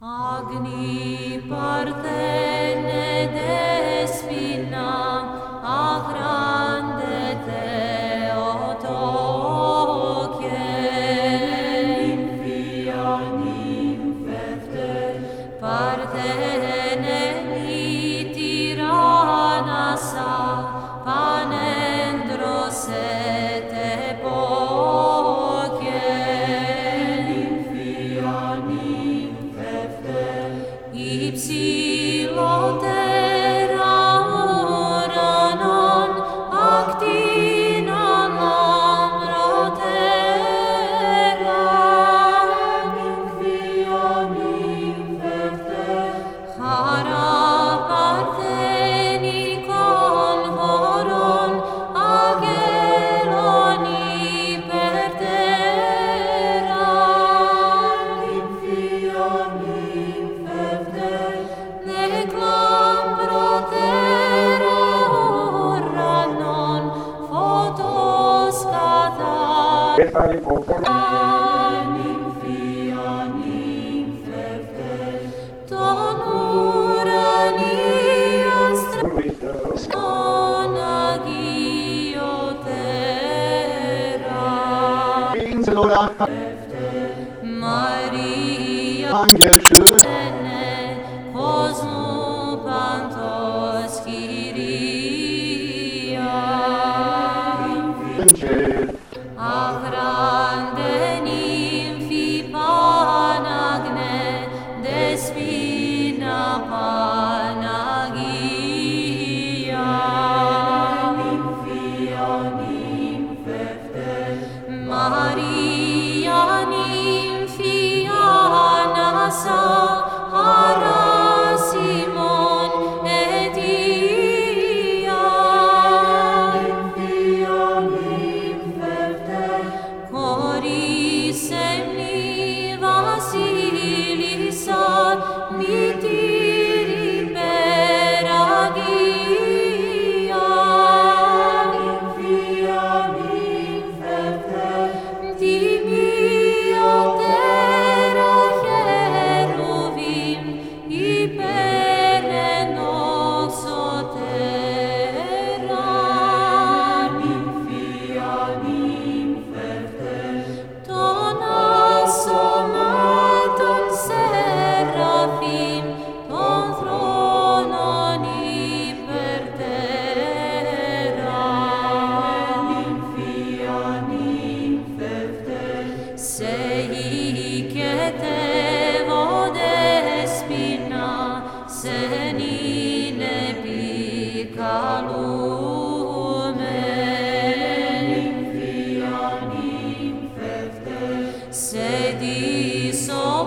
Agni partene cathar Bethany Popor, Nymphia nymphefte tonuranias Ritter, Monagiotera Vinselora, Maria Angel Schön, Maria. sedi so